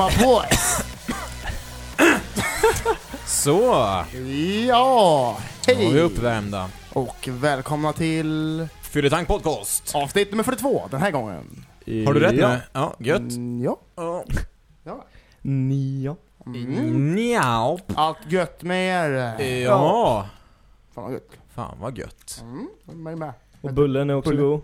my boy. Så, Ja, då är vi hej! uppvärmda. Och välkomna till Fylletank podcast. avsnitt nummer 42 den här gången. Har du rätt ja. nu? Ja, gött. Mm, ja. Ja. ja. Nio. Mm. Njau. Allt gött med er? Ja. Fan vad gött. Fan vad gött. Mm, mig med. Och bullen är också Bulle. god.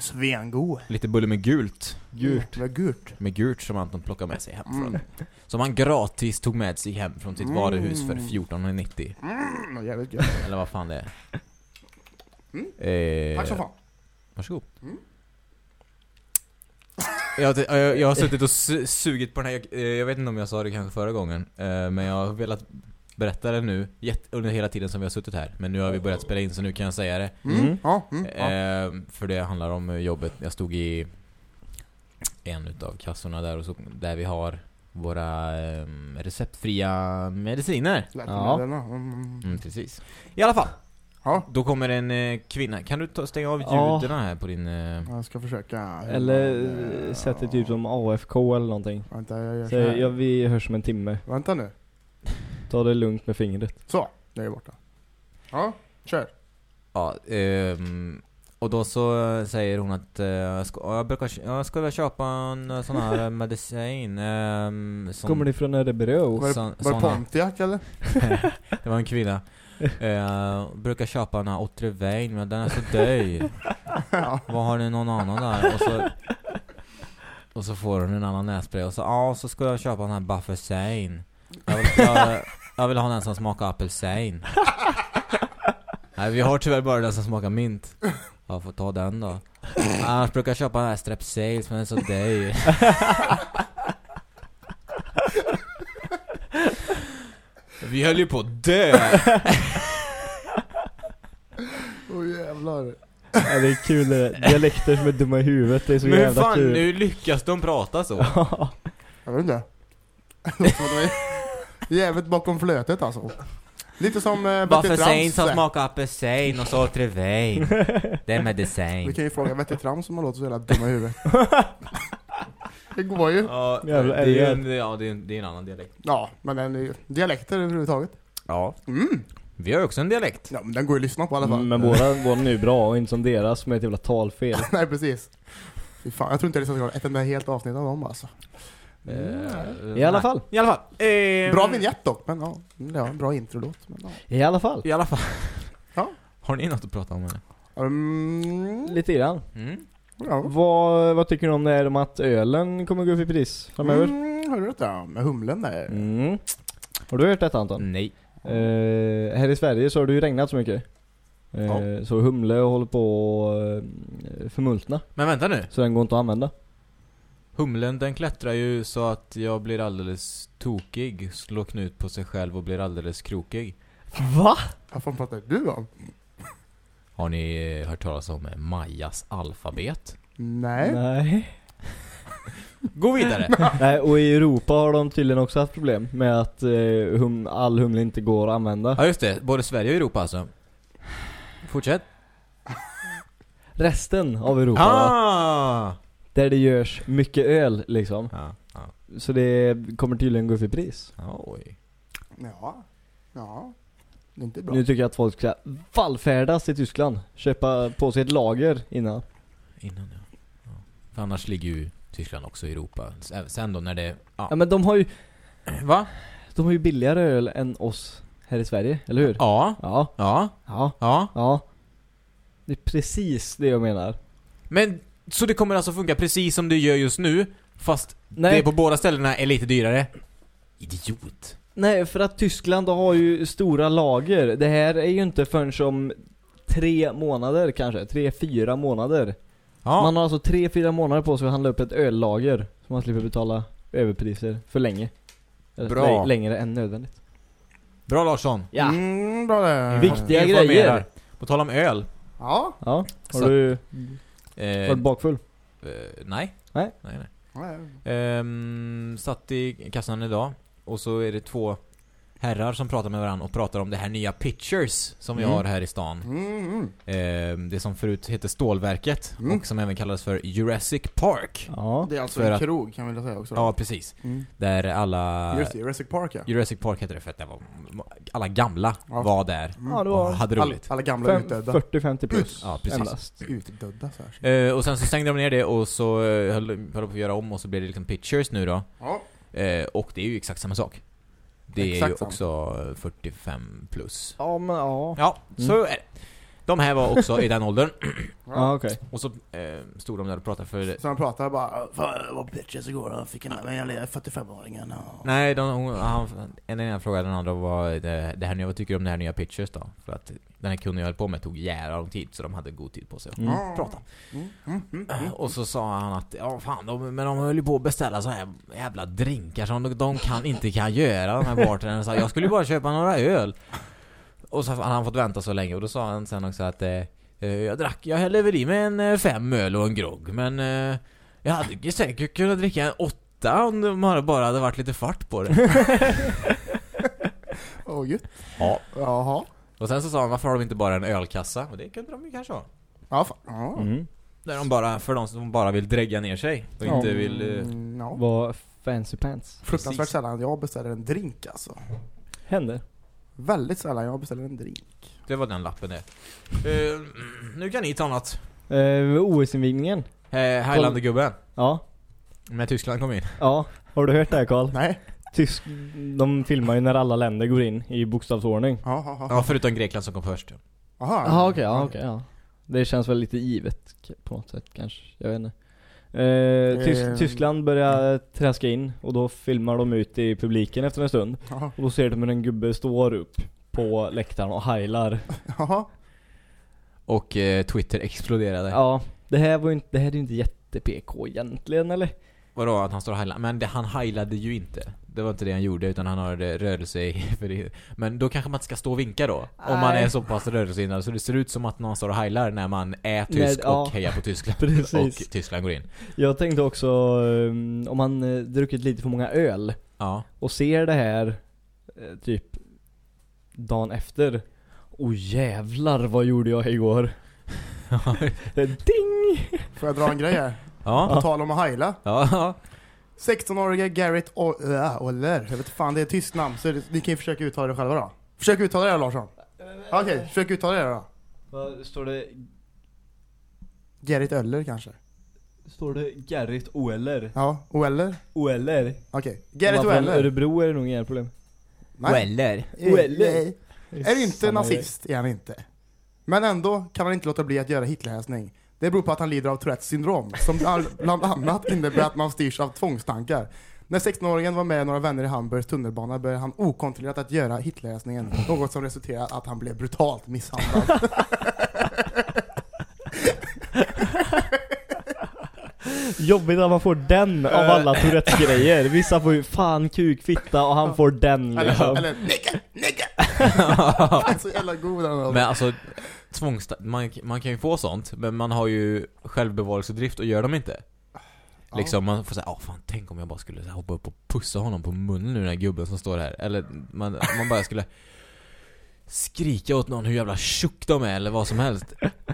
Svengod. Lite bulle med gult. Gult. Vad gult. Med gult som Anton plockade med sig hemifrån. Mm. Som han gratis tog med sig hem från sitt Mm. varuhus för 14,90. Mm, vad jävligt gött. Eller vad fan det är. Mm. Eh, Tack så fan. Varsågod. Mm. Jag, jag, jag har suttit och su- sugit på den här, jag, jag vet inte om jag sa det kanske förra gången, eh, men jag har velat berätta det nu under hela tiden som vi har suttit här. Men nu har vi börjat spela in så nu kan jag säga det. Mm. Mm. Ja, mm, ja. Eh, för det handlar om jobbet. Jag stod i en utav kassorna där, och så, där vi har våra eh, receptfria mediciner. Läkemedlen, mm. Mm, precis. I alla fall, Ja, då kommer en eh, kvinna. Kan du ta, stänga av Ja. ljuden här på din... Eh, jag ska försöka. Eller Eh, äh, sätter typ som AFK eller någonting. Vänta, jag gör Så så här. ja, vi hörs om en timme. Vänta nu. Ta det lugnt med fingret. Så, det är borta. Ja, kör. Ja, ehm, och då så säger hon att eh, jag, ska, jag, brukar, jag skulle köpa en eh, sån här medicin ehm, som, Kommer ni från Örebro? Var det, sån- var det såna- Pontiac eller? Det var en kvinna eh, Brukar köpa den här Otrivane men den är så dyr ja. Vad har ni någon annan där? Och så, och så får hon en annan nässpray och så ja, så ska jag köpa den här Buffersane jag vill, jag, jag vill ha den som smakar apelsin Nej vi har tyvärr bara den som smakar mint Jag får ta den då Annars brukar jag köpa den här Strepsils men den är så dyr Vi höll ju på att dö Åh oh, jävlar. Ja, det är kul det där. Dialekter som är dumma i huvudet. Det är så Men jävla fan, kul. nu lyckas de prata så? Jag vet inte. jävligt bakom flötet alltså. Lite som uh, Betty Buffersane som Trams. smakar apelsin och så Otrivane Det är medicin Vi kan ju fråga Betty Trams som har låtit så jävla dumma i huvudet. det går ju. Ja, Jävla det är ju en, ja, det är en, det är en annan dialekt. Ja, men den är ju dialekter överhuvudtaget. Ja. Mm. Vi har ju också en dialekt. Ja, men den går ju att lyssna på i alla fall. Mm, Men våra, våra är ju bra och inte som deras med ett jävla talfel. Nej, precis. Fy fan, jag tror inte det ska ett enda helt avsnitt av dem alltså. Eh, I alla fall. I alla fall. Eh, Bra vignett dock, men ja. ja bra introlåt. Men, ja. I alla fall. I alla fall. Ja. Har ni något att prata om eller? Mm, Lite grann. Mm. ja. Vad, vad tycker du om det här om att ölen kommer gå upp i pris framöver? Mm, hörde du det? Med humlen där. Mm. Har du hört detta Anton? Nej. Eh, här i Sverige så har det ju regnat så mycket. Eh, Så humle håller på att eh, förmultna. Men vänta nu. Så den går inte att använda. Humlen den klättrar ju så att jag blir alldeles tokig, slår knut på sig själv och blir alldeles krokig. Va? Vad fan pratar du om? Har ni hört talas om Majas alfabet? Nej. Nej. Gå vidare! Nej, och i Europa har de tydligen också haft problem med att eh, hum, all humle inte går att använda. Ja just det, både Sverige och Europa alltså. Fortsätt. Resten av Europa Ah! Där det görs mycket öl liksom. Ja, ja. Så det kommer tydligen gå upp i pris. Oj. Ja. Ja. Det är inte bra. Nu tycker jag att folk ska vallfärdas till Tyskland. Köpa på sig ett lager innan. Innan ja. ja. För annars ligger ju Tyskland också i Europa. Sen då när det... Ja. Ja men de har ju, Va? de har ju billigare öl än oss här i Sverige, eller hur? Ja. Ja. Ja. Ja. Ja. Ja. Det är precis det jag menar. Men, så det kommer alltså funka precis som det gör just nu, fast Nej. det på båda ställena är lite dyrare? Idiot. Nej, för att Tyskland har ju stora lager. Det här är ju inte förrän om tre månader kanske. Tre, fyra månader. Ja. Man har alltså tre, fyra månader på sig att handla upp ett öllager. Så man slipper betala överpriser för länge. Eller Bra. lä- Längre än nödvändigt. Bra Larsson. Ja. Mm, bra det. Viktiga grejer. På tal om öl. Ja. Ja. Har Så- du Eh, varit bakfull? eh, nej. Nej. nej, nej. Ja, Ehm, satt i kassan idag och så är det två herrar som pratar med varandra och pratar om det här nya Pitchers som vi Mm. har här i stan. Mm, mm. Ehm, det som förut hette Stålverket Mm. och som även kallades för Jurassic Park. Ja. Det är alltså För en krog kan vi väl säga också. Ja, precis. Mm. Där alla... Just det, Jurassic Park ja. Jurassic Park hette det för att det var... Alla gamla Ja. var där Mm. Ja, det och var hade Alla, roligt. alla gamla fem- utdöda. 40-50 plus. Ja, precis. Endast. Utdöda så här. Eh, och sen så stängde de ner det och så eh, höll höll på att göra om och så blev det liksom Pitchers nu då. Ja. Eh, och det är ju exakt samma sak. Det är Exakt ju samma. också 45 plus. Ja men ja. Ja, så Mm. är det. De här var också i den åldern. Ja okej. Och så eh, stod de där och pratade för... Så han pratar bara Fan jag var på Pitches igår och fick en men jag lever 45-åringen och... Nej, de, hon, han, en ena frågade den andra var det, det här, nya- vad tycker du om det här nya Pitchers då? För att den här kunden jag höll på med tog jävla lång tid så de hade god tid på sig att Mm. prata. Mm, mm, mm, mm. Och så sa han att, ja fan, de, men de höll ju på att beställa så här jävla drinkar som de, de kan, inte kan göra, de här bartenderna. Så jag skulle ju bara köpa några öl. Och så hade han fått vänta så länge och då sa han sen också att eh, eh, jag drack, jag hällde väl i mig en eh, fem öl och en grogg men eh, jag hade säkert kunnat dricka en åtta om de hade- bara hade varit lite fart på det. Åh gud. ja. Jaha. Och sen så sa han, varför har de inte bara en ölkassa? Och det kunde de ju kanske ha. Ja, fan. Ja. Mm. Där de bara, för de som bara vill drägga ner sig och Ja. inte vill... eh, Mm, ja. Var fancy pants. Fruktansvärt sällan jag beställer en drink alltså. Händer. Väldigt sällan jag beställer en drink. Det var den lappen det. Eh, nu kan ni ta något. Eh, OS-invigningen. Eh, Highlander-gubben. Ja. När Tyskland kom in. Ja. Har du hört det här Karl? Nej. Tysk... De filmar ju när alla länder går in i bokstavsordning. Ja, ja, ja. Ja, förutom Grekland som kom först. Aha. Okej, ja okej ja. Det känns väl lite givet på något sätt kanske, jag vet inte. Eh, Tysk, Eh, Tyskland börjar träska in och då filmar de ut i publiken efter en stund. Jaha. Och då ser de hur en gubbe står upp på läktaren och heilar. Och eh, Twitter exploderade. Ja, det här var ju inte, det här är ju inte jätte-PK egentligen eller? Vadå att han står och heilar? Men det, han heilade ju inte. Det var inte det han gjorde utan han rörelse i för det. Men då kanske man inte ska stå och vinka då. Om man Nej. är så pass rörelsehindrad så det ser ut som att någon står och heilar när man är tysk Nej, ja. och hejar på Tyskland. Precis. Och Tyskland går in. Jag tänkte också, um, om man eh, druckit lite för många öl Ja. och ser det här eh, typ dagen efter. Åh jävlar vad gjorde jag igår? Ding! Får jag dra en grej här? På ja. tal om att heila. Ja. 16-åriga Garrett Oller. Jag vet fan, det är ett tyst namn. Så ni kan ju försöka uttala det själva då. Försök uttala det då Larsson. Okej, försök uttala det då. Vad står det? Gerrit Öller kanske? Står det Gerrit Oeller? Ja, Oeller? Oeller? Okej. Om Gerrit man Oeller? Örebro är det nog inga problem. Eller? Oeller. Är inte nazist, är han inte. Men ändå kan han inte låta bli att göra Hitlerhälsning. Det beror på att han lider av Tourettes syndrom, som bland- annat innebär att man styrs av tvångstankar. När 16-åringen var med några vänner i Hamburgs tunnelbana började han okontrollerat att göra Hitlerhälsningen, något som resulterade att han blev brutalt misshandlad. Jobbigt att man får den av alla Tourettes grejer. Vissa får ju fan kuk, fitta och han får den eller, liksom. eller nigga, nigga! Han är så jävla god den här. Men alltså, tvångsta- man, man kan ju få sånt, men man har ju självbevarelsedrift och gör dem inte. Liksom man får säga, åh fan tänk om jag bara skulle hoppa upp och pussa honom på munnen nu den här gubben som står här. Eller man, man bara skulle skrika åt någon hur jävla tjock de är eller vad som helst.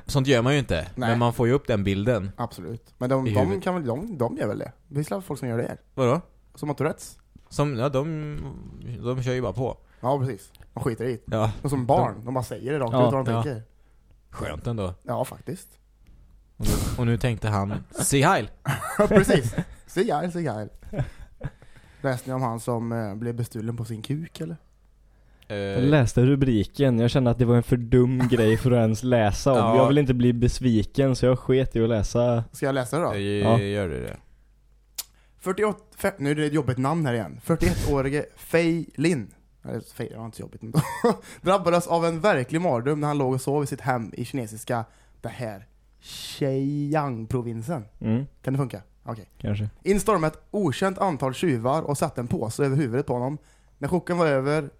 Sånt gör man ju inte. Nej. Men man får ju upp den bilden. Absolut. Men de, I de huvudet. kan väl, de, de gör väl det? Det finns väl folk som gör det? Vadå? Som har Tourettes? Som, ja de, de kör ju bara på. Ja, precis. De skiter i det. Ja. Som barn, de bara säger det rakt Ja, ut vad de ja. tänker. Skönt ändå. Ja, faktiskt. Och nu, och nu tänkte han, se heil! Precis. Se Jail, se Jail. Läste ni om han som eh, blev bestulen på sin kuk eller? Jag Eh, läste rubriken, jag kände att det var en för dum grej för att ens läsa om. Ja. Jag vill inte bli besviken så jag sket i att läsa. Ska jag läsa det då? Ja. Gör du det? 48, fe- nu är det ett jobbigt namn här igen. 41-årige Fei Lin, det var inte så jobbigt ändå, drabbades av en verklig mardröm när han låg och sov i sitt hem i kinesiska, det här, Xinjiang-provinsen. Mm, Kan det funka? Okej. kanske. In stormade ett okänt antal tjuvar och satte en påse över huvudet på honom. När chocken var över...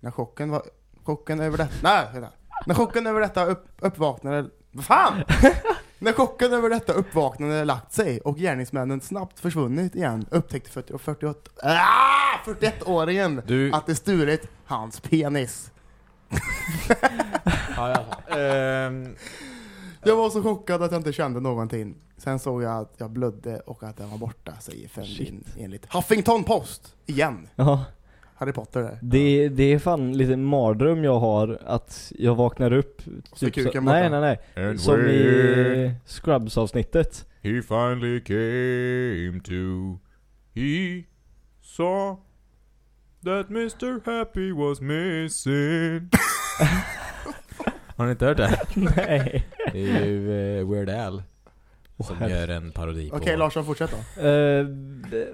När chocken var... Chocken över detta... Nej, vänta. När chocken över detta upp, uppvaknade... Vad fan! När chocken över detta uppvaknande lagt sig och gärningsmännen snabbt försvunnit igen upptäckte 40 och 48... Ah! 41-åringen Du... att det stulit hans penis. Ja, ja. Ehm, Jag var så chockad att jag inte kände någonting. Sen såg jag att jag blödde och att den var borta, säger Fenlin enligt Huffington Post. Igen. Ja, Harry Potter där. det, det är fan lite mardröm jag har att jag vaknar upp Så är kuken så, borta. Nej nej nej, And som i Scrubs avsnittet He finally came to He saw That Mr Happy was missing Har ni inte hört det? Nej Det är ju uh, Weird Al Som gör en parodi på Okej Larsson, fortsätt då. Eh,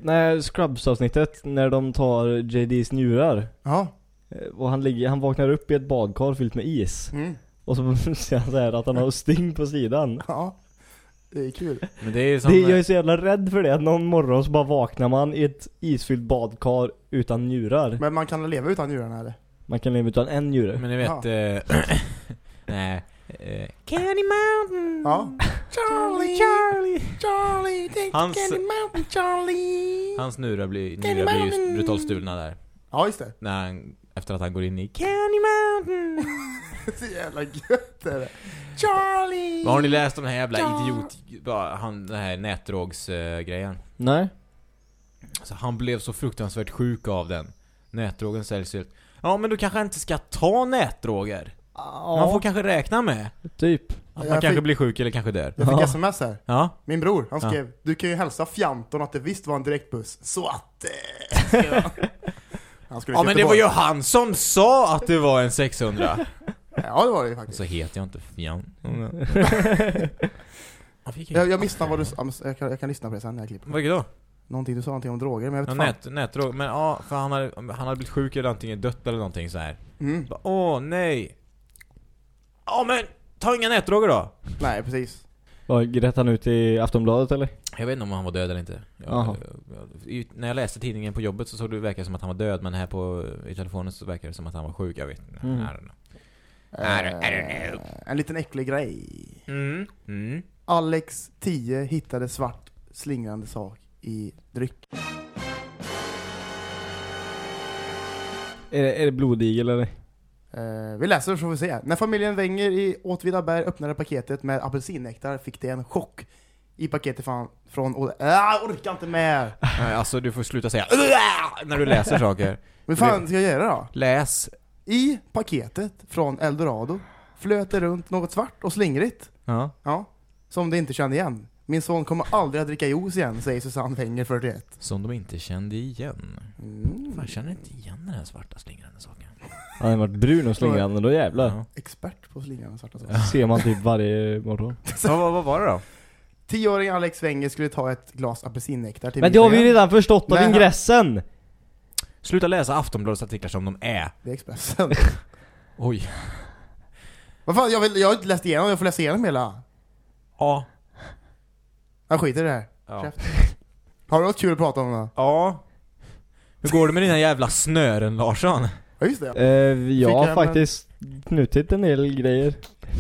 Nej, Scrubs avsnittet när de tar JD's njurar Ja. Eh, Och han ligger, han vaknar upp i ett badkar fyllt med is Mm. Och så ser han så här att han har sting på sidan Ja. Det är kul. Men det är ju som det, Jag är så jävla rädd för det, att någon morgon så bara vaknar man i ett isfyllt badkar utan njurar Men man kan leva utan njurarna eller? Man kan leva utan en njure Men ni vet eh, Nej eh, Candy Mountain Ja. Charlie, Charlie Charlie, take Hans- Candy Mountain Charlie. Hans nura blir, nura blir ju brutalt stulna där Ja just det. När han, efter att han går in i Candy Mountain Så jävla gött är det. Charlie! Men Har ni läst om den här jävla Ja. idiot, han, den här nätdrogsgrejen? Nej? Så han blev så fruktansvärt sjuk av den. Nätdrogen säljs ut. Ja men du kanske inte ska ta nätdroger. Ja, Man får kanske räkna med typ att man Jag kanske fick- blir sjuk eller kanske dör. Jag fick Ja. sms här. Ja. Min bror, han Ja. skrev Du kan ju hälsa fjanton att det visst var en direktbuss. Så att... Eh, han. skulle Ja men det var ju han som sa att det var en 600. Ja det var det ju Och faktiskt. så heter jag inte. Vad fick Jag, jag? missade vad du sa, jag kan, jag kan lyssna på det sen när jag klipper. Vilket då? Någonting du sa någonting om droger, men jag Ja, vet fan. nät, nätdrog. Men ja, för han hade, han hade blivit sjuk eller antingen dött eller någonting så här. Mm. Bara, Åh nej. Ja men, ta inga nätdroger då. Nej precis. Vad, grät han ut i Aftonbladet eller? Jag vet inte om han var död eller inte. Jag, jag, när jag läste tidningen på jobbet så såg det verkar som att han var död, men här på, i telefonen så verkar det som att han var sjuk. Jag vet inte. Mm. I don't know. I don't- I don't know. Eh, En liten äcklig grej. Mm. Mm. Alex 10 hittade svart slingrande sak i dryck. Är det, är det blodigel eller? Eh, vi läser så får vi se. När familjen Wenger i Åtvidaberg öppnade paketet med apelsinnektar fick det en chock. I paketet från... från äh, jag orkar inte med! Nej, Alltså du får sluta säga när du läser saker. Vad fan ska jag göra då? Läs. I paketet från Eldorado flöt det runt något svart och slingrigt. Ja. Ja. Som de inte kände igen. Min son kommer aldrig att dricka juice igen, säger Susanne Wenger 41. Som de inte kände igen. Mm. Fan, jag känner inte igen den här svarta slingrande saken. Han har varit brun och slingrande, då jävlar Ja. Expert på slingrande svarta saker. Ser man typ varje morgon vad, vad, vad var det då? Tioåringen Alex Wenger skulle ta ett glas apelsinnektar till Men det har vi ju redan förstått av ingressen! Sluta läsa Aftonbladets artiklar som de är. Det är Expressen. Oj. Vad fan, jag, vill, jag har inte läst igenom, jag får läsa igenom hela. Ja. Jag skiter i det här. Ja. Käft. Har du något kul att prata om då? ja. Hur går det med dina jävla snören Larsson? Ja just det. Eh, jag Fick har jag faktiskt knutit en del grejer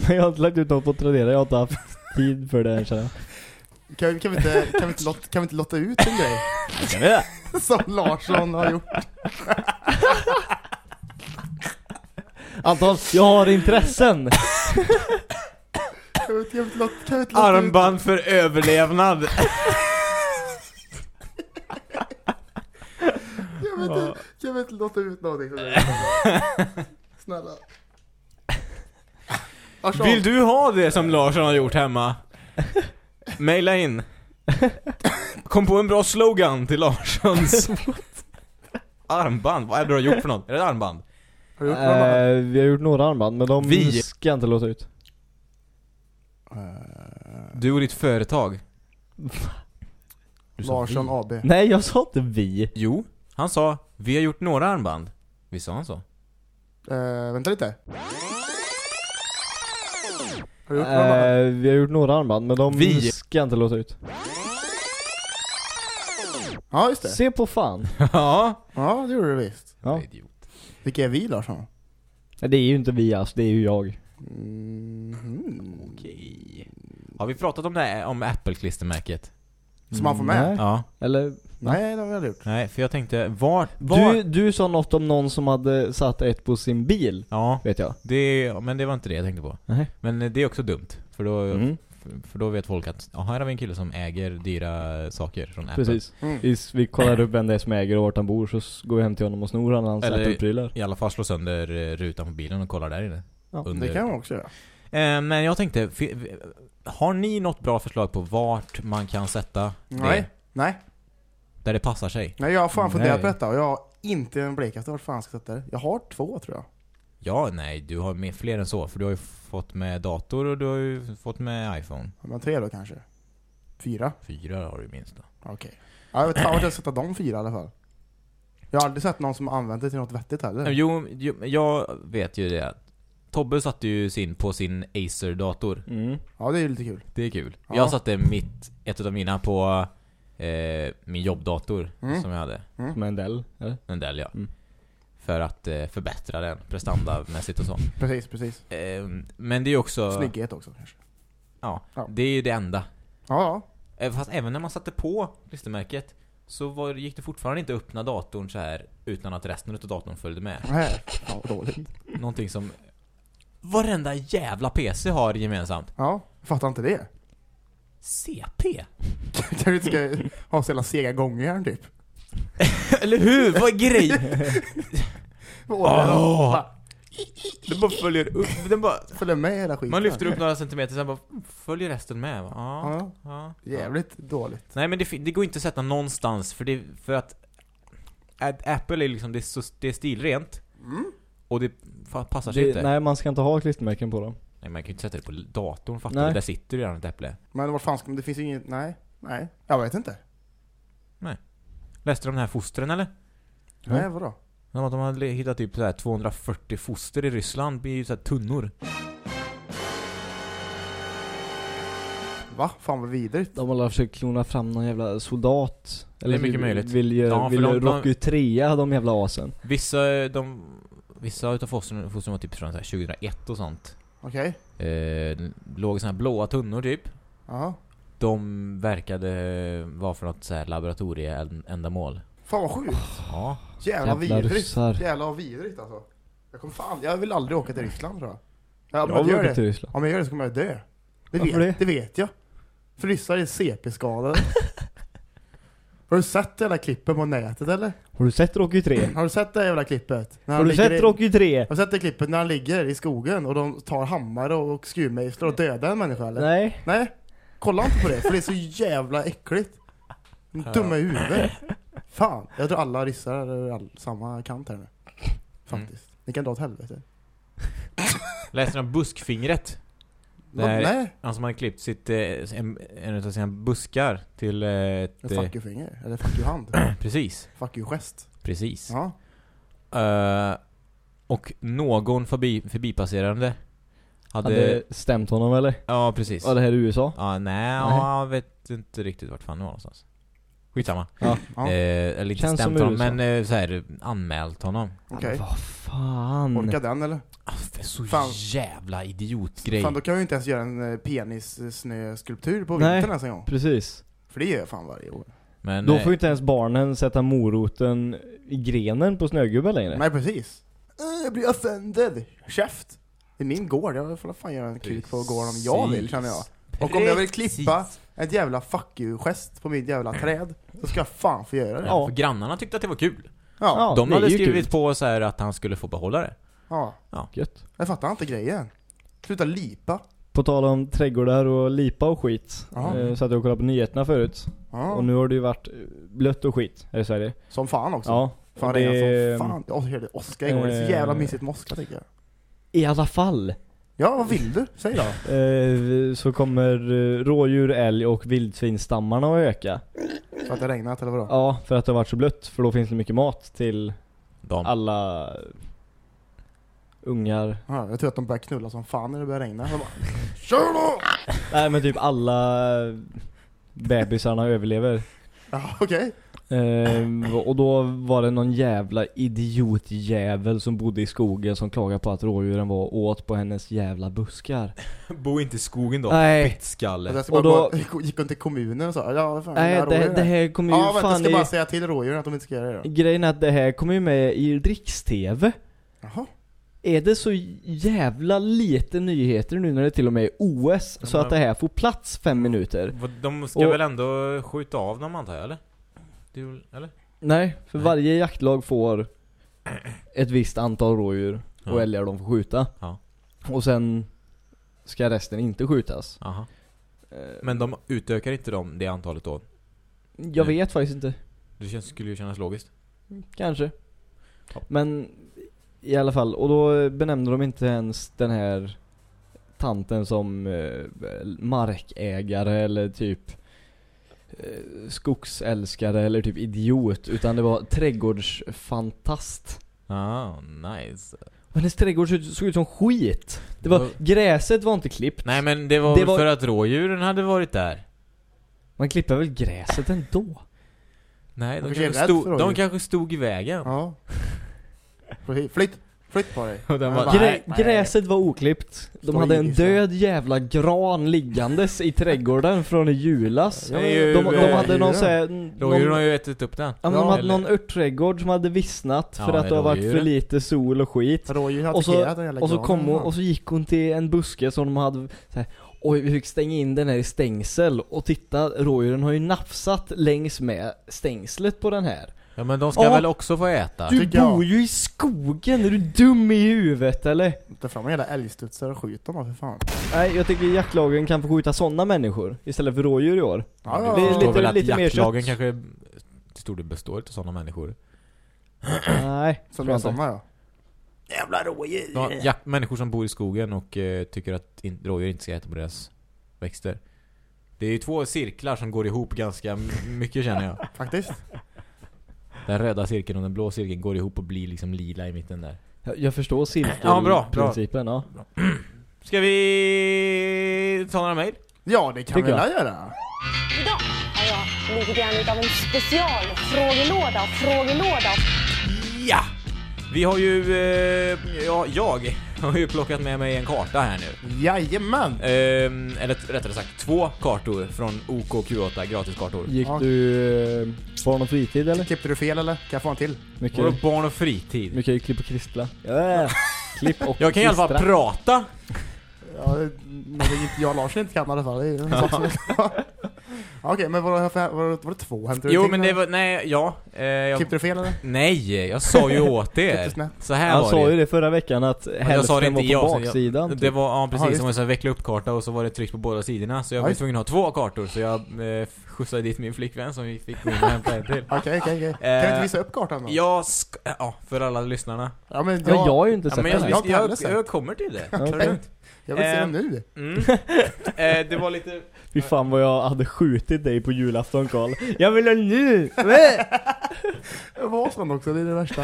Men jag har inte lagt ut något på Tradera, jag har inte haft tid för det känner jag Kan, vi- kan, vi inte, kan, vi inte lotta, kan vi inte lotta ut en grej? Kan vi det? Som Larsson har gjort. Anton, jag har intressen! Kan vi, kan vi inte lotta, kan vi inte lotta ut? Armband för överlevnad. Kan vi inte, kan vi inte lotta ut någonting som Snälla. Larsson, Vill du ha det som Larsson har gjort hemma? Maila in. Kom på en bra slogan till Larssons armband. Vad är det du har gjort för något? Är det ett armband? Har du gjort några Eh, vi har gjort några armband, men de Vi? ska jag inte låta ut Du och ditt företag. Du sa Larsson vi. AB. Nej, jag sa inte vi Jo, han sa vi har gjort några armband. Visst sa han så? Uh, vänta lite. Har du gjort några Eh, vi har gjort några armband, men de Vi? ska jag inte låta ut. Ja, just det. Se på fan. ja. Ja, det gjorde du visst. Ja. Idiot. Vilka är vi Larsson? Nej, Det är ju inte vi alltså, det är ju jag. Mm. Okej. Har vi pratat om det här, om Apple-klistermärket? Som man får med? Nej. Ja. Eller, Nej, det har vi aldrig gjort. Nej, för jag tänkte, vart... var du, du sa något om någon som hade satt ett på sin bil, Ja, vet jag. det, men det var inte det jag tänkte på. Nej. Men det är också dumt. För då, Mm, för, för då vet folk att, ja här har vi en kille som äger dyra saker från Apple. precis. Mm. Vi, vi kollar upp vem det är som äger och vart han bor, så går vi hem till honom och snor han hans Eller- Apple-prylar. I alla fall slå sönder eh, rutan på bilen och kollar där inne. Ja, Under- Det kan man också göra. Eh, men jag tänkte, har ni något bra förslag på vart man kan sätta Nej. det? Nej. Där det passar sig? Nej, jag har fan funderat på detta och jag har inte en blekaste vart fan jag ska sätta det. Jag har två tror jag. Ja, nej, du har med fler än så. För du har ju fått med dator och du har ju fått med iPhone. Men tre då kanske. Fyra? Fyra har du minst då. Okej. Ja, jag vet fan vart jag ska sätta de fyra i alla fall. Jag har aldrig sett någon som har använt det till något vettigt heller. Jo, jo, jag vet ju det. Tobbe satte ju sin på sin Acer-dator. Mm. Ja, det är ju lite kul. Det är kul. Ja. Jag satte mitt, ett av mina på eh, min jobbdator Mm. som jag hade. Som en Dell, eller? En del ja. Mm. För att eh, förbättra den prestandamässigt och så. Precis, precis. Eh, men det är ju också... Snygghet också kanske. Ja, Ja. det är ju det enda. Ja, ja. Eh, Fast även när man satte på klistermärket så var, gick det fortfarande inte att öppna datorn så här utan att resten av datorn följde med. Nej, ja, vad dåligt. Någonting som varenda jävla PC har gemensamt. Ja, jag fattar inte det. CP? Kanske inte ska ha så jävla sega gångjärn typ. Eller hur? Vad är grejen? Åh! Bara Den bara följer upp, den bara, Följer med hela skiten. man lyfter upp några centimeter sen bara följer resten med va? Ja, Ja, ja, jävligt dåligt. Nej men det, det går inte att sätta någonstans för, det, för att Ad- Apple är liksom, det är, så, det är stilrent Mm. och det passar sig Det, inte. Nej. nej, man ska inte ha klistermärken på dem. Man kan ju inte sätta det på datorn fattar Nej. du? Där sitter ju redan ett äpple. Men vad fan ska det finns inget, nej, nej. Jag vet inte. Läste du de här fostren eller? Nej. Nej, vadå? De, att de hade hittat typ så här 240 foster i Ryssland i så här tunnor. Va? Fan vad vidrigt. De har försökt klona fram någon jävla soldat. Det är mycket vill, möjligt. Vill, ju- Ja, vill de- de- Rocky 3 de jävla asen. Vissa, de, vissa utav fostren, fostren var typ från så här 2001 och sånt. Okej. Eh, låg i såna här blåa tunnor typ. Jaha. De verkade vara för något så här laboratorieändamål. Fan vad sjukt. Ja. Jävla, vidrigt. ryssar. Jävla vidrigt alltså. Jag kommer fan, jag vill aldrig åka till Ryssland tror jag. Ja, Jag vill åka till Ryssland. Om jag gör det så kommer jag dö. Det Varför vet, det? det vet jag. För ryssar är CP-skadade. Har du sett det jävla klippet på nätet eller? Har du sett Rocky 3? Har du sett det jävla klippet? När Har du sett i- Rocky 3? Har du sett det klippet när han ligger i skogen och de tar hammare och skruvmejslar och dödar en människa eller? Nej. Nej. Kolla inte på det, för det är så jävla äckligt. Dumma huvudet. Fan, jag tror alla ryssar är all, samma kant här nu. Faktiskt. Ni kan dra åt helvete. Läste ni om buskfingret? Här- Nej, Han som hade klippt sitt, eh, en, en av sina buskar till eh, ett... en eh, fuck you-finger. Eller fuck you-hand. Precis. fuck you-gest. Precis. Ja. Eh, och någon förbi, förbipasserande hade... Hade stämt honom eller? Ja, precis. Ja, det här är USA. Ja, nej, ja, jag vet inte riktigt vart fan det var någonstans. Skitsamma. Ja. Ja. Eh, eller inte Känns stämt som honom, USA. men eh, så här, anmält honom. Okej. Vad fan. Orkar den eller? Ah, för så Fan. jävla idiotgrej. Fan, då kan vi ju inte ens göra en eh, penissnöskulptur på Nej. vintern ens en gång. Precis. För det gör jag fan varje år. Men, Då eh, får ju inte ens barnen sätta moroten i grenen på snögubben längre. Nej, precis. Eh, Jag blir offended. Käft. Det är min gård, jag får fan göra en kuk på gården om jag vill känner jag. Och om jag vill Precis. Ett jävla fuck you-gest på mitt jävla träd, så ska jag fan få göra det. Ja, för grannarna tyckte att det var kul. Ja. Ja. De det är hade ju skrivit kul. på så här att han skulle få behålla det. ja. Gött. Jag fattar inte grejen. Sluta lipa. På tal om trädgårdar och lipa och skit. Ja. Eh, Så att jag kollade på nyheterna förut. Ja. Och nu har det ju varit eh, blött och skit här i Sverige. Som fan också. Ja. Fan och det det- är som fan. Jag hörde Oskar igår, det är så jävla mysigt med Oskar tycker jag. I alla fall. Ja, vad vill du? Säg då. Eh, så kommer eh, rådjur, älg och vildsvinsstammarna att öka. För att det regnat eller vadå? Ja, för att det har varit så blött. För då finns det mycket mat till De. alla ungar. Ja, jag tror att de börjar knulla som fan när det börjar regna. De bara, Kör då! Nej men typ alla bebisarna överlever. Ja, okej. Ehm, och då var det någon jävla idiotjävel som bodde i skogen som klagade på att rådjuren var åt på hennes jävla buskar. Bo inte i skogen då, Nej. fittskalle. Alltså, Och då- gick hon till kommunen och sa ja, fan, Nej, här det, rådjur det här kommer ju Ja, vänta, jag fan ska i... bara säga till rådjuren att de inte ska göra det då. Grejen är att det här kommer ju med i riks-tv. Jaha. Är det så jävla lite nyheter nu när det till och med är OS så att det här får plats fem minuter? De ska Och- väl ändå skjuta av dem antar jag, eller? Väl- eller? Nej, för Nej. varje jaktlag får ett visst antal rådjur och Ja. älgar de får skjuta. Ja. Och sen ska resten inte skjutas. Aha. Eh, Men de utökar inte dem, det antalet då? Jag vet faktiskt inte. Det känns, skulle ju kännas logiskt. Kanske. Ja. Men i alla fall, och då benämnde de inte ens den här tanten som eh, markägare eller typ skogsälskare eller typ idiot utan det var trädgårdsfantast. Ah, nice. Och hennes trädgård såg ut, såg ut som skit. Det var, gräset var inte klippt. Nej men det var Det väl var- för att rådjuren hade varit där? Man klipper väl gräset ändå? Nej, de kanske stod, de kanske stod i vägen. Ja. Flytt, flytt på dig. Och den bara, Nej, Grä, nej. gräset var oklippt. De Står hade en gisslan. död jävla gran liggandes i trädgården från i julas. Ja, är ju- De, de hade någon rådjuren. såhär... Rådjuren har någon, ju ätit upp den. ja, men de hade Eller- någon örtträdgård som hade vissnat Ja, för att det har varit för rådjuren. lite sol och skit. Rådjur hade Och så, och så kom hon, och så gick hon till en buske som de hade så här, Oj, vi fick stänga in den här i stängsel och titta, rådjuren har ju nafsat längs med stängslet på den här. Ja men de ska Ja. väl också få äta? Du tycker jag. bor ju i skogen, är du dum i huvudet eller? Ta fram jävla älgstudsare och skjut dem då, för fan. Nej, jag tycker jaktlagen kan få skjuta sådana människor istället för rådjur i år. Ja, det ja, det är ja. lite- väl att lite mer jaktlagen kött. kanske till stor del består av sådana människor. Nej, Som är jag såna ja. Jävla rådjur! Ja, jakt, människor som bor i skogen och eh, tycker att in, rådjur inte ska äta på deras växter. Det är ju två cirklar som går ihop ganska mycket känner jag. Faktiskt. Den röda cirkeln och den blå cirkeln går ihop och blir liksom lila i mitten där. Jag, jag förstår Ja, bra, bra. cirkelprincipen, ja. Ska vi ta några mejl? Ja, det kan Tycker vi väl göra. Idag har jag lite grann utav en specialfrågelåda, frågelåda. Ja! Vi har ju, eh, ja, jag har ju plockat med mig en karta här nu. Jajamän! Ehm, eller rättare sagt två kartor från OKQ8, gratiskartor. Gick Ja. du eh, barn och fritid eller? Klippte du fel eller? Kan jag få en till? Mycket, Vadå barn och fritid? mycket klipp och kristla. Ja, klipp och Jag kan i alla fall klistra. prata. Ja, det- men det är inte jag och Lars inte kan i alla fall. Det är en sak som Ja, Okej, men var det, var, det, var det två? Hämtade du Jo men det var, nej, ja. Eh, jag, Klippte du fel eller? nej, jag sa ju åt er. Så här Han var sa det. ju det förra veckan att jag sa det hälften inte var på jag, så jag- baksidan. typ. Det var, ja precis, just som en veckla upp-karta och så var det tryckt på båda sidorna. Så jag Ja, var tvungen att ha två kartor, så jag eh, skjutsade dit min flickvän som vi fick gå in och hämta en till. Okej, okej, okej. Kan du Eh, inte visa upp kartan då? Jag ska, ja, för alla lyssnarna. Ja, men Ja, jag, jag har ju inte Ja, sett men den jag, jag, jag, jag kommer till det. Jag vill se eh, den nu. Mm. eh, det var lite... Fy fan vad jag hade skjutit dig på julafton Karl. Jag vill ha nu! Jag var sån också, det är det värsta.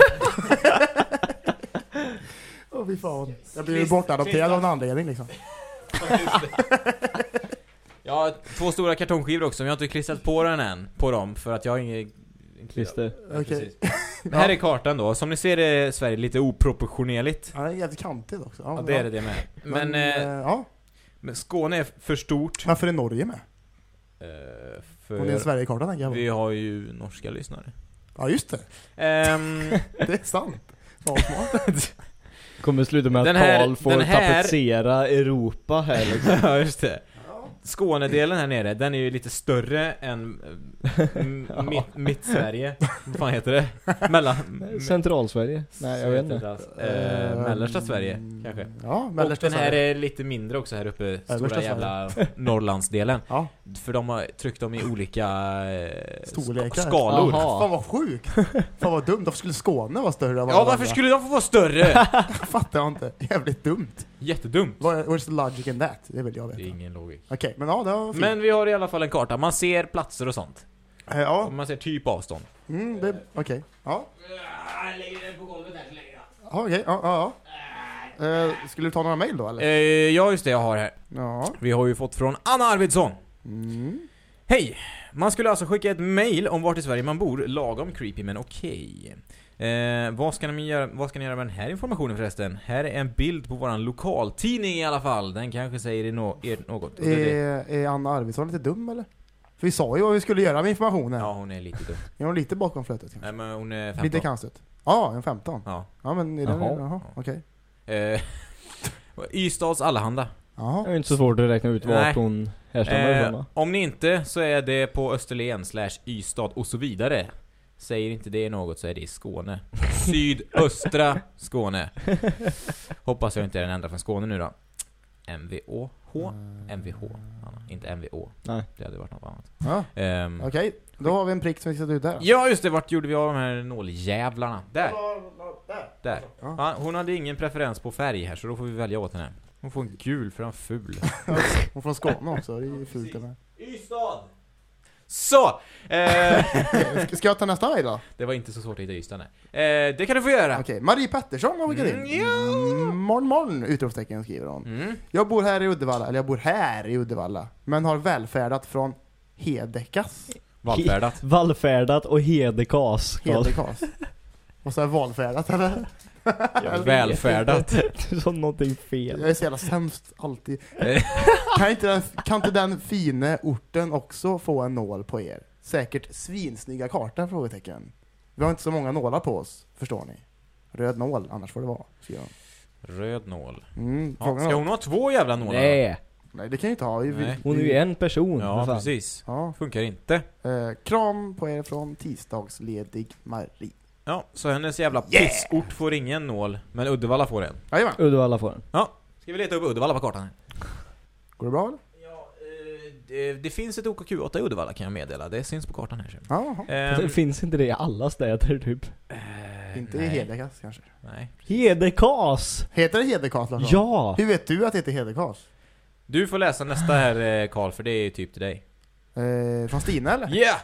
Åh fy fan. Jag blir ju bortadopterad av en anledning liksom. Jag har två stora kartongskivor också, men jag har inte klistrat på den än, på dem, för att jag har inget... Ja, Okej. precis. Det här är kartan då, som ni ser är Sverige lite oproportionerligt. Ja, det är jävligt kantigt också. Ja, det är det det med. Men, Men, eh, eh, ja. Men Skåne är för stort. Varför är Norge med? Eh, Om det är en för Sverigekarta tänker jag vi har ju norska lyssnare. Ja just det, Ehm, det är sant. Vad smart. Kommer sluta med att här- Karl får den här- tapetsera Europa här liksom. ja, just det. Skånedelen här nere, den är ju lite större än eh, m- mitt, mitt Sverige. Vad fan heter det? Mellan... Centralsverige? Nej jag vet inte. Eh, mellersta Sverige, kanske. Ja, Och mellersta den här är lite mindre också här uppe, stora jävla Norrlandsdelen. Ja, För de har tryckt dem i olika eh, Storlekar. ska- skalor. Aha. fan vad sjukt. Fan vad dumt, varför skulle Skåne vara större Ja, varför andra? skulle de få vara större? Fattar jag inte. Jävligt dumt. Jättedumt. What, where's the logic in that? Det vill jag veta. Det är Okej, ingen men ja, det var fint. Men vi har i alla fall en karta. Man ser platser och sånt. Eh, ja, Och man ser typ avstånd. mm, det, okej. Ja, Jag lägger den på golvet här så länge ja, okej, ja, ja, ja. Eh, skulle du ta några mejl då Eh, eller? ja, just det, jag har här. Ja. Vi har ju fått från Anna Arvidsson. Mm. Hej! Man skulle alltså skicka ett mail om vart i Sverige man bor, lagom creepy men okej. Eh, vad, ska ni göra, vad ska ni göra med den här informationen förresten? Här är en bild på våran lokaltidning i alla fall. Den kanske säger er, no er något. Det är det. Är, Anna Arvidsson lite dum eller? För vi sa ju vad vi skulle göra med informationen. Ja, hon är lite dum. Är hon lite bakom flötet kanske? Nej men hon är 15. Lite konstigt. Ja, en 15. Ja. Ja men är den, Jaha. jaha, okej. Eh, Ystads Allehanda. Det Jaha. är inte så svårt att räkna ut vart Nej. hon härstammar Eh, ifrån om ni inte så är det på Österlen slash Ystad och så vidare. Säger inte det något så är det i Skåne. Sydöstra Skåne. Hoppas jag inte är den enda från Skåne nu då. MVÅ? H? MVH? Anna, inte MVÅ. Nej. Det hade varit något annat. Ja, Ehm, okej. Då har vi en prick som vi ska sätta ut där. Ja just det, vart gjorde vi av de här nåljävlarna? Där! Där. Ja. Ja, hon hade ingen preferens på färg här så då får vi välja åt henne. Hon får en gul för är ful. Hon från Skåne också, det är ju fult det med. Ystad! Så! Eh, Ska- jag ta nästa då? det var inte så svårt att hitta Ystad nej. Eh, det kan du få göra. Okej, Marie Pettersson har skickat in. Mm, ja. Mm, Morgon morgon! Utropstecken skriver hon. Mm. Jag bor här i Uddevalla, eller jag bor här i Uddevalla, men har välfärdat från Hedekas. Vallfärdat. Vallfärdat och Hedekas. Karl. Hedekas. Och så är valfärdat eller? Välfärdat. Du sa någonting fel. Jag är så jävla sämst alltid. Kan inte, den, kan inte den fine orten också få en nål på er? Säkert svinsnygga karta? Frågetecken. Vi har inte så många nålar på oss, förstår ni. Röd nål, annars får det vara. skriver. Röd nål. Mm, Ja, ska hon ha två jävla nålar? Nej, Nej, det kan ju inte ha. Vi, hon är ju en person. Ja, precis. Ja. Funkar inte. Eh, kram på er från tisdagsledig Marie. Ja, så hennes jävla Yeah! pissort får ingen nål, men Uddevalla får en. Jajamän. Uddevalla får den. Ska vi leta upp Uddevalla på kartan? Går det bra eller? Ja, eh, det, det finns ett OKQ8 i Uddevalla kan jag meddela. Det syns på kartan här. Jaha. Ehm, det finns inte det i alla städer typ. eh, Inte nej. i Hedekas kanske. Nej. Hedekas! Heter det Hedekas Larsson? Ja! Hur vet du att det heter Hedekas? Du får läsa nästa här eh, Karl, för det är typ till dig. Eh, från Stina eller? Yeah!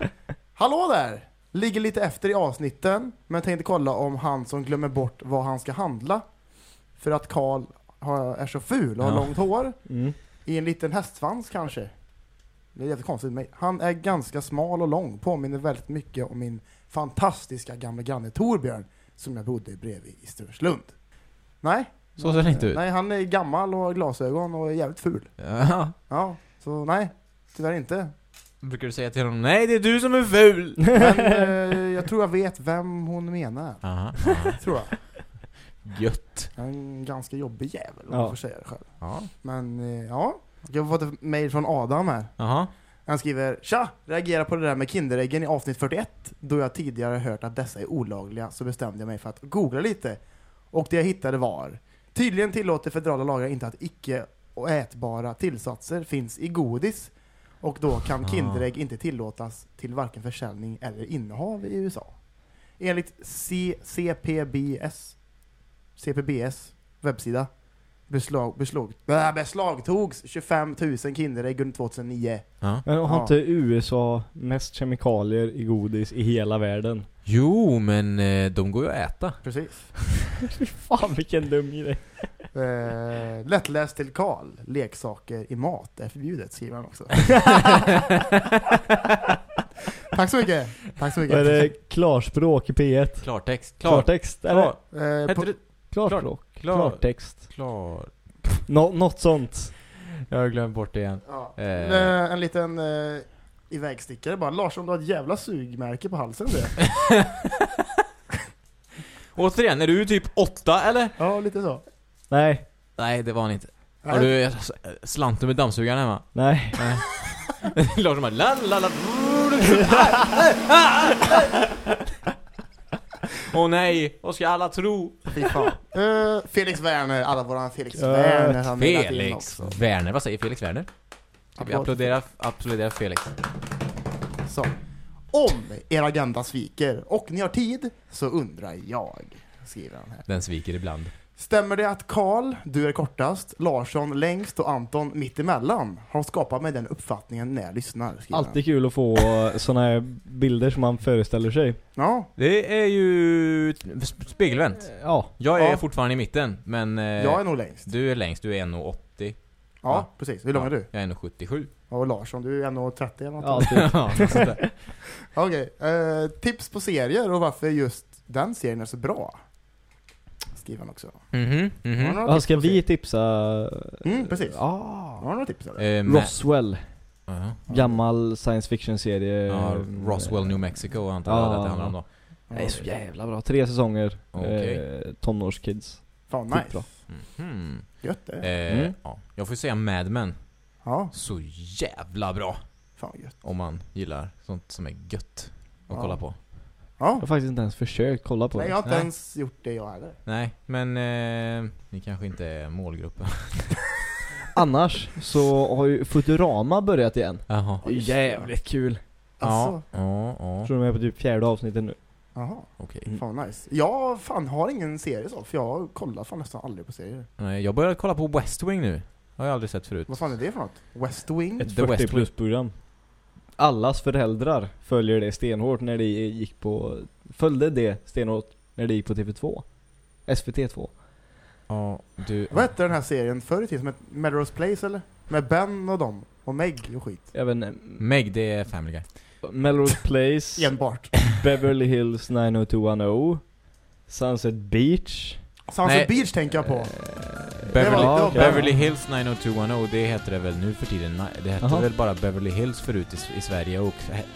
Hallå där! Ligger lite efter i avsnitten, men tänkte kolla om han som glömmer bort vad han ska handla. För att Karl är så ful och har Ja. långt hår. Mm. I en liten hästsvans kanske. Det är jättekonstigt men Han är ganska smal och lång, påminner väldigt mycket om min fantastiska gamla granne Torbjörn, som jag bodde bredvid i Strömslund. Nej. Så ser det inte ut. Nej, han är gammal och har glasögon och är jävligt ful. Ja. Ja, så nej, tyvärr inte. Brukar du säga till honom Nej, det är du som är ful! Men eh, jag tror jag vet vem hon menar. Aha. Tror jag. Gött. En ganska jobbig jävel om Ja. jag får säga det själv. Ja. Men eh, ja, jag har fått ett mail från Adam här. Jaha. Han skriver Tja! Reagerar på det där med Kinderäggen i avsnitt 41 Då jag tidigare hört att dessa är olagliga så bestämde jag mig för att googla lite Och det jag hittade var Tydligen tillåter federala lagar inte att icke och ätbara tillsatser finns i godis och då kan Ah. Kinderägg inte tillåtas till varken försäljning eller innehav i USA. Enligt C CPBS webbsida beslag, beslag, äh, beslagtogs 25 000 Kinderägg under 2009. Ja. Men har Ja. inte USA mest kemikalier i godis i hela världen? Jo, men eh, de går ju att äta. Precis. Fan vilken dum grej. Eh, lättläst till Karl. Leksaker i mat är förbjudet, skriver han också. Tack så mycket. Tack så Vad är mycket. det? Klarspråk i P1? Klartext. Klar. Klartext? Eller? Klar. Eh, det? Klarspråk? Klar. Klartext? Klar. Nå något sånt. Jag har glömt bort det igen. ja. Eh. Eh, en liten eh, ivägstickare bara. Larsson, du har ett jävla sugmärke på halsen det. Återigen, är du typ åtta eller? Ja, lite så. Nej, Nej, det var han inte. Har du slanten med dammsugaren hemma? nej. Nej. Larsson bara la la la Åh nej, vad ska alla tro? Fy fan. Eh, Felix Werner, alla våra Felix Ja, Werner har mejlat in Felix också. Werner, vad säger Felix Werner? Ska vi Applåd. applådera, applådera Felix? Så. Om er agenda sviker och ni har tid så undrar jag, skriver han här. Den sviker ibland. Stämmer det att Karl, du är kortast, Larsson längst och Anton mitt emellan har skapat mig den uppfattningen när jag lyssnar? skriver han. Alltid kul att få såna här bilder som man föreställer sig. Ja, Det är ju sp- spegelvänt. Ja, Jag är Ja. fortfarande i mitten, men eh, jag är nog längst. du är längst, du är 1,80. Ja, Ja. precis. Hur lång är du? Jag är 1,77. Och Larsson, du är 1,30 eller något? ja typ. Ja, något sånt där. Okej, eh, tips på serier och varför just den serien är så bra? Skriver han också. Mhm, Har du mhm. några Ja, tips ska på vi tipsa? Mm, precis. Ah. Har du några tips eller? Eh, men- Roswell. Ja. Gammal science fiction serie. Ja, Roswell, New Mexico antar jag Ja. att det handlar om då. Det är så jävla bra. Tre säsonger. Okej. Eh, tonårskids. Fan, nice. Skitbra. Mhm. Gött det. Eh, Mm. ja. Jag får säga Mad Men. Ja, Så jävla bra. fan gött. Om man gillar sånt som är gött att Ja. kolla på. Jag Ja, har faktiskt inte ens försökt kolla på nej det. jag har inte Nej. ens gjort det jag heller. Nej, men eh, ni kanske inte är målgruppen. Annars så har ju Futurama börjat igen. Jaha. Jävligt kul. Alltså, Ja, ja, ja. Jag tror de är på typ fjärde avsnittet nu. jaha. Okej. Fan vad nice. Jag fan har ingen serie så, för jag kollar fan nästan aldrig på serier. Nej, jag började kolla på West Wing nu. Har jag aldrig sett förut. Vad fan är det för något? West Wing? Ett The West 40 plus program. Allas föräldrar följer det stenhårt när de gick på, följde det stenhårt när det gick på TV2. SVT2. Ja, du... Vad hette den här serien förr i tiden? Som Melrose Place eller? Med Ben och dem. Och Meg och skit. Även Meg, det är Family Guy. Melrose Place, Enbart. Beverly Hills 90210, Sunset Beach. Sunset Nej. Beach tänker jag på. Beverly, var okej. Beverly Hills 90210, det heter det väl nu för tiden? Det hette Jaha. väl bara Beverly Hills förut i, i Sverige och,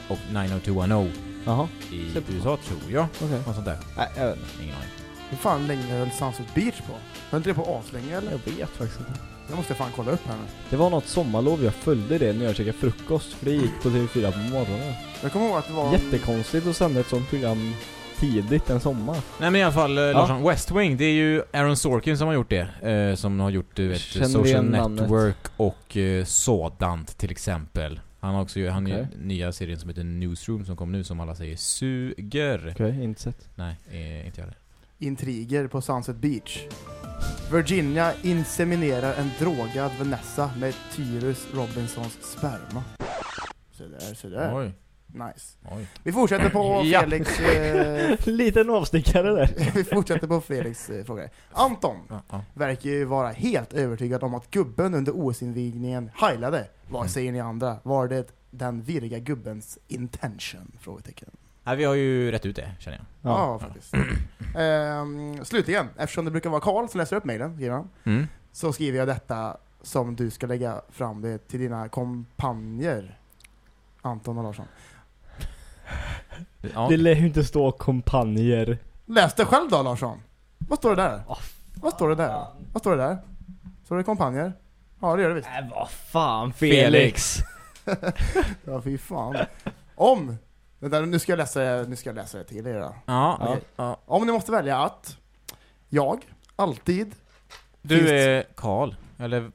och 90210 Jaha, i. USA tror jag. okej. Något sånt där. Nej, jag vet inte. Ingen aning. Hur fan länge höll Sunset Beach på? Höll inte det på aslänge eller? Jag vet faktiskt inte. Jag måste fan kolla upp här nu. Det var något sommarlov jag följde det när jag käkade frukost, för det gick på TV4 på morgonen. Jag kommer ihåg att det var... Jättekonstigt att sända ett sånt program tidigt en sommar. Nej men i alla fall, eh, Larsson, West Wing, det är ju Aaron Sorkin som har gjort det. Eh, som har gjort, du vet, Känner Social igen namnet. Network och eh, sådant till exempel. Han har också ju- han okay. nya serien som heter Newsroom som kom nu som alla säger suger. Okej, inte sett. Nej, eh, inte jag det. Intriger på Sunset Beach. Virginia inseminerar en drogad Vanessa med Tyrus Robinsons sperma. Så där, så där. Oj, Nice. oj. Vi fortsätter på Ja. Felix... Eh, Liten avstickare där. vi fortsätter på Felix eh, fråga. Anton Ja, ja. verkar ju vara helt övertygad om att gubben under OS-invigningen heilade. Vad Mm. säger ni andra? Var det den virriga gubbens intention? Frågetecken. Nej, vi har ju rätt ut det, känner jag. Ja, faktiskt. Ehm, slutligen, eftersom det brukar vara Karl som läser upp mejlen, skriver han, Mm. så skriver jag detta som du ska lägga fram det till dina kompanjer. Anton och Larsson. Ja. Det lär ju inte stå kompanjer. Läs det själv då Larsson. Vad står det där? Åh, Vad står det där? Vad står det där? Står det kompanjer? Ja det gör det visst. Nej vad fan Felix. Ja fy fan. Om, vänta, nu ska jag läsa, nu ska jag läsa det till er då. Ja, Okej. ja. Om ni måste välja att jag, alltid, Finns- Du är Karl. Eller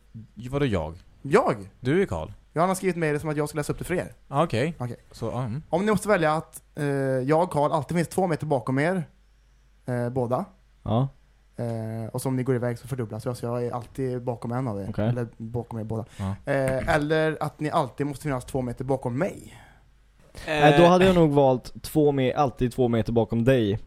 vadå jag? jag, Du är Karl. Jag har skrivit med det som att jag ska läsa upp det för er. Ah, Okej. Okej. Så, ja, mm. Om ni måste välja att eh, jag, Karl, alltid finns två meter bakom er, eh, båda. Ja, Eh, och som ni går iväg så fördubblas jag, så jag är alltid bakom en av er. Okej. Eller bakom er båda. Ja. Eh, eller att ni alltid måste finnas två meter bakom mig. Nej, då hade jag nog valt två med, alltid två meter bakom dig.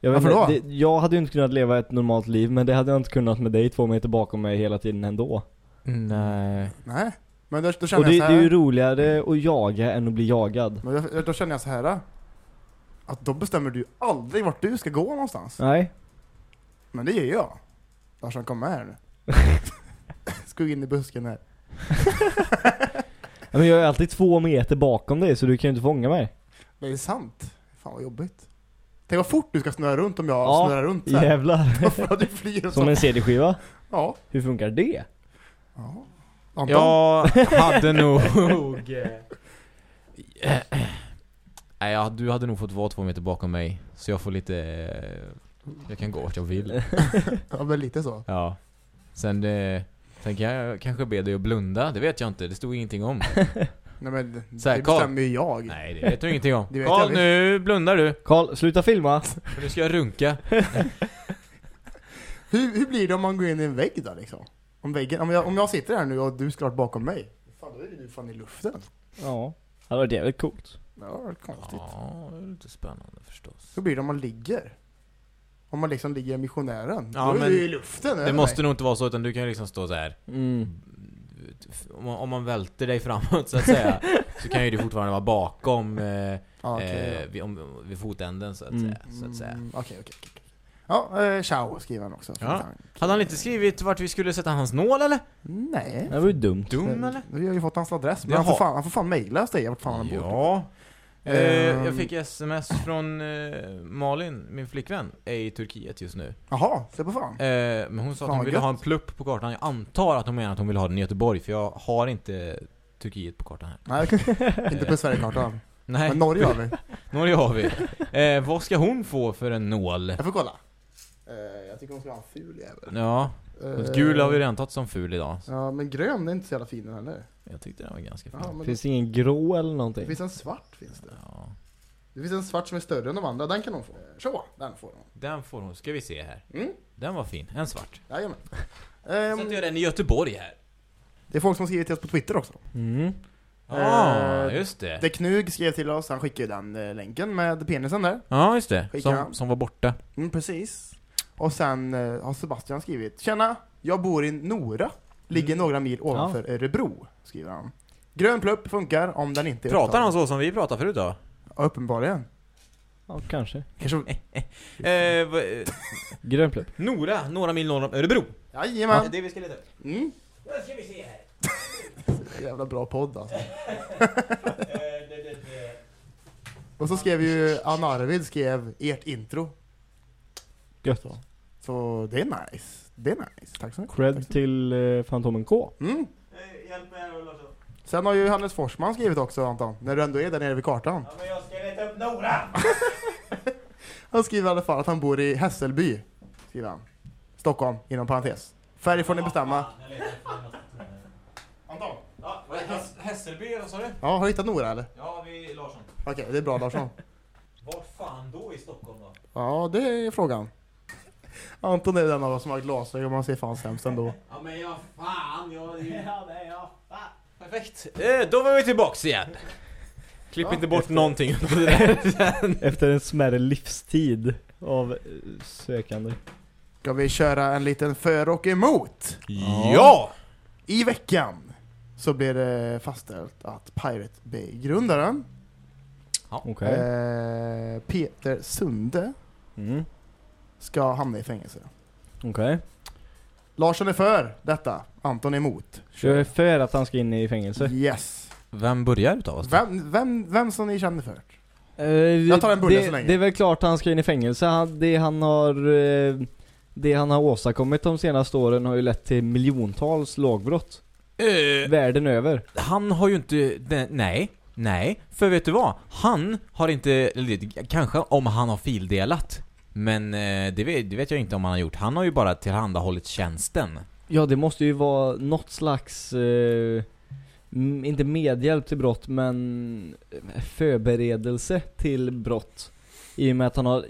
Jag, vet Varför då? det, jag hade ju inte kunnat leva ett normalt liv, men det hade jag inte kunnat med dig två meter bakom mig hela tiden ändå. Nej. Nej. Men då, då Och känner det, jag det så är ju här. roligare att jaga än att bli jagad. Men då, då känner jag så här. Att då bestämmer du aldrig vart du ska gå någonstans. Nej. Men det gör jag. Larsson kom med här nu. ska gå in i busken här. Ja, Men jag är alltid två meter bakom dig, så du kan ju inte fånga mig. Det är sant. Fan vad jobbigt. Tänk vad fort du ska snurra runt om jag Ja, snurrar runt så här. Jävlar. Varför har du och Som så? en CD-skiva. Ja. Hur funkar det? ja. Anton? Jag hade nog... Nej, du hade nog fått vara två meter bakom mig. Så jag får lite... Jag kan gå vart jag vill. Ja, men lite så. Ja. Sen eh, tänker jag kanske be dig att blunda. Det vet jag inte. Det stod ingenting om. Nej men Så här, det Karl. bestämmer ju jag. Nej, det vet du ingenting om. Det Karl, nu blundar du. Karl, sluta filma! För nu ska jag runka. Hur, hur blir det om man går in i en vägg då liksom? Om, väggen, om, jag, om jag sitter här nu och du ska bakom mig. Fan, då är du fan i luften. Ja. Det är väl coolt. Ja, det är konstigt. Ja, det är lite spännande förstås. Hur blir det om man ligger? Om man liksom ligger i missionären. Ja, då är men du i luften. Det måste nog inte vara så utan du kan ju liksom stå så här. Mm. Om man, om man välter dig framåt så att säga Så kan ju du fortfarande vara bakom eh, ja, okej, eh, ja. vid, om, vid fotänden så att Mm. säga, så att säga. Mm, Okej, okej, okej. Ja, eh, ciao skriver han också. Ja. Hade han inte skrivit vart vi skulle sätta hans nål eller? Nej. Det var ju dumt. Dum eller? Vi har ju fått hans adress, men han får, fan, han får fan mejla oss dig vart fan han bor. Ja eh, Ehm. Jag fick sms från eh, Malin, min flickvän, är i Turkiet just nu Jaha, se på fan. eh, Men hon sa att Fan, hon ville gött. ha en plupp på kartan Jag antar att hon menar att hon vill ha den i Göteborg för jag har inte Turkiet på kartan här Nej, inte på Sverigekartan. Nej, Men Norge har vi. Norge har vi eh, Vad ska hon få för en nål? Jag får kolla. Eh, jag tycker hon ska ha en ful jävel. Ja, Eh, gul har vi redan tagit som ful idag Ja, men grön är inte så jävla fin den heller. Jag tyckte den var ganska fin Ja, men Finns det ingen grå eller det någonting? finns en svart finns det. Ja, Det finns en svart som är större än de andra, den kan hon få. Så, den får hon. den får hon, ska vi se här Mm, Den var fin, en svart jajamän. Sätter Um, jag den i Göteborg här det är folk som skriver till oss på Twitter också. Mm. Ja, Eh, just det Det Knug skrev till oss, han skickade ju den eh, länken med penisen där. Ja, just det, som, som var borta Mm, precis. Och sen eh, har Sebastian skrivit Tjena, jag bor i Nora. Ligger Mm. några mil ovanför Örebro, skriver han. Grön plupp funkar om den inte är Pratar han upptagen. så som vi pratade förut då? Ja, Uppenbarligen. Ja, kanske. Kanske... Eh, eh, Grön plupp. Nora, några mil norr om Örebro Jajamän. Det vi ska leta Mm. Nu ska vi se här Jävla bra podd alltså. Eh, Och så skrev ju Anna Arvid skrev ert intro. Gött. Så det är nice. Det är nice. Tack så mycket. Tack Cred så till eh, Fantomen K. Mm. Eh, Hjälp mig här Larsson Sen har ju Hannes Forsman skrivit också Anton, när du ändå är där nere vid kartan. Ja men jag ska leta upp Nora Han skriver i alla fall att han bor i Hässelby. Skriver han. Stockholm, inom parentes. Färg får ni bestämma. Anton? Ja, vad är Häs- Hässelby eller vad sa du? Ja, har du hittat Nora eller? Ja, vi Larsson Okej, det är bra Larsson. Var fan då i Stockholm då? Ja, det är frågan. Anton är den av oss som har glasögon, man ser fan sämst ändå. Ja men jag fan, jag... Ja men jag fan Perfekt, eh, då var vi tillbaks igen Klipp Ja, inte bort efter- någonting. Efter en smärre livstid av eh, sökande. Ska vi köra en liten för och emot? Ja! I veckan så blev det fastställt att Pirate Bay-grundaren Okej. eh, Peter Sunde Mm. Ska hamna i fängelse. Okej. Larsson är för detta, Anton är emot. Jag är för att han ska in i fängelse. Yes. Vem börjar utav oss? Vem, vem, vem som ni känner för? Eh, Jag tar en bulle det, så länge. Det är väl klart han ska in i fängelse. Han, det han har eh, Det han har åstadkommit de senaste åren har ju lett till miljontals lagbrott. Eh, Världen över. han har ju inte... Nej, nej. För vet du vad? Han har inte... Kanske om han har fildelat. Men eh, det, vet, det vet jag inte om han har gjort. Han har ju bara tillhandahållit tjänsten. Ja, det måste ju vara något slags eh, Inte medhjälp till brott men eh, Förberedelse till brott. I och med att han har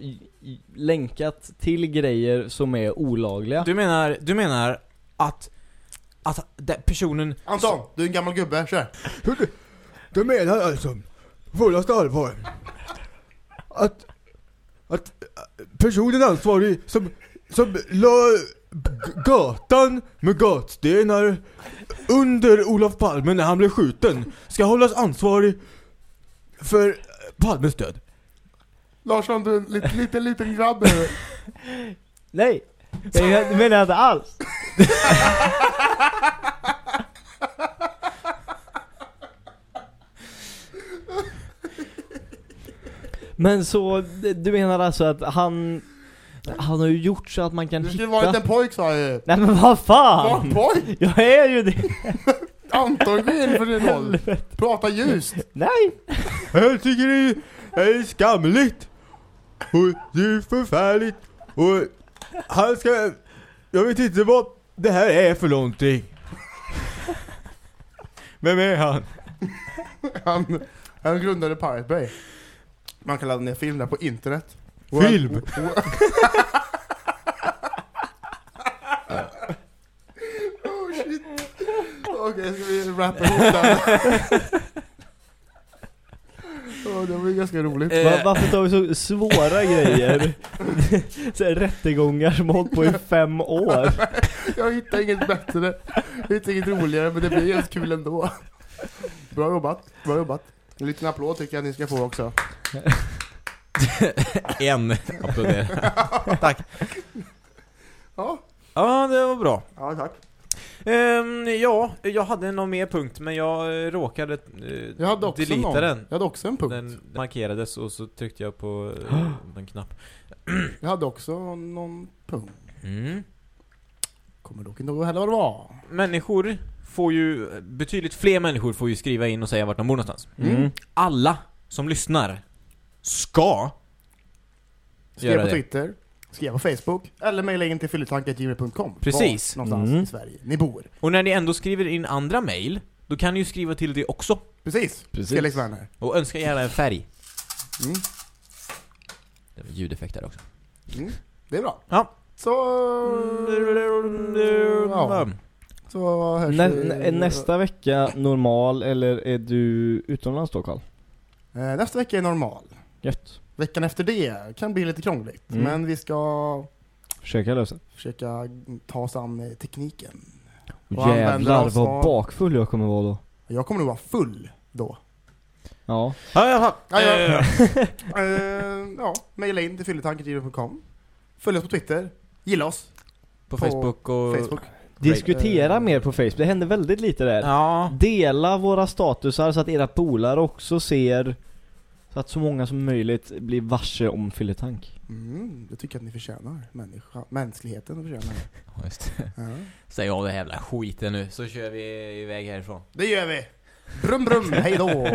länkat till grejer som är olagliga. Du menar, du menar att... Att den personen... Anton, du är en gammal gubbe, kör. Du menar alltså, fullaste allvar, att, att personen ansvarig som, som la gatan med gatstenar under Olof Palme när han blev skjuten ska hållas ansvarig för Palmes död. Larsson, du är en liten, liten, liten grabb. Nej! Det menar jag inte alls. Men så, du menar alltså att han Han har ju gjort så att man kan Du skulle hitta varit en pojk sa jag ju. Nej men vad Var fan! pojk? Jag är ju det! Anton, gå in för din roll. Prata ljust. Nej! Jag tycker det är skamligt och det är förfärligt och han ska... Jag vet inte vad det här är för någonting. Vem är han? Han, han grundade Pirate Bay. Man kan ladda ner film där på internet. Film? oh shit. Okej, okay, ska vi rappa ihop där? Oh, det var ju ganska roligt. Eh. Varför tar vi så svåra grejer? så här, rättegångar som har hållit på i fem år. jag hittar inget bättre, jag hittar inget roligare, men det blir helt kul ändå. Bra jobbat, bra jobbat. En liten applåd tycker jag att ni ska få också. En applåder. Tack. Ja, Ja, det var bra. ja tack. Ehm, ja, jag hade någon mer punkt men jag råkade eh, Jag hade också deleta någon. den. Jag hade också en punkt. Den markerades och så tryckte jag på eh, en knapp. Jag hade också någon punkt. Mm. Kommer dock inte ihåg heller vad det var. Människor får ju, betydligt fler människor får ju skriva in och säga vart de bor någonstans. Mm. Alla som lyssnar ska Skriv Göra på det. Twitter, skriv på Facebook, eller mejla in till fylletank.gmail.com. Precis. Var någonstans Mm. i Sverige ni bor. Och när ni ändå skriver in andra mejl, då kan ni ju skriva till det också. Precis. Precis. Felix Werner. Och önska gärna en färg. Mm. Det var ljudeffekter också. Mm. Det är bra. Ja. Så... Ja. Så hörs Nä, vi- nä, nästa vecka normal eller är du utomlands då Carl? Eh, Nästa vecka är normal. Gött. Veckan efter det kan bli lite krångligt. Mm. Men vi ska Försöka lösa. försöka ta oss an eh, tekniken. Och jävlar vad bakfull jag kommer vara då. Jag kommer nog vara full då. Ja. Ja, jaha. Ja, ja. Eh, Eh, ja, mejla in till fylletanken.com. Följ oss på Twitter. Gilla oss på På Facebook och... Facebook. Diskutera mer på Facebook, det händer väldigt lite där. Ja. Dela våra statusar så att era polare också ser så att så många som möjligt blir varse om fylletank. Mm, det tycker jag att ni förtjänar. Människa, mänskligheten förtjänar det. Ja, Just det. Ja. Säg av det här jävla skiten nu, så kör vi iväg härifrån. Det gör vi! Brum brum, hej då!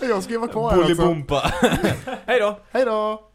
jag ska ju vara kvar alltså. Bolibompa. Hej då! Hej då!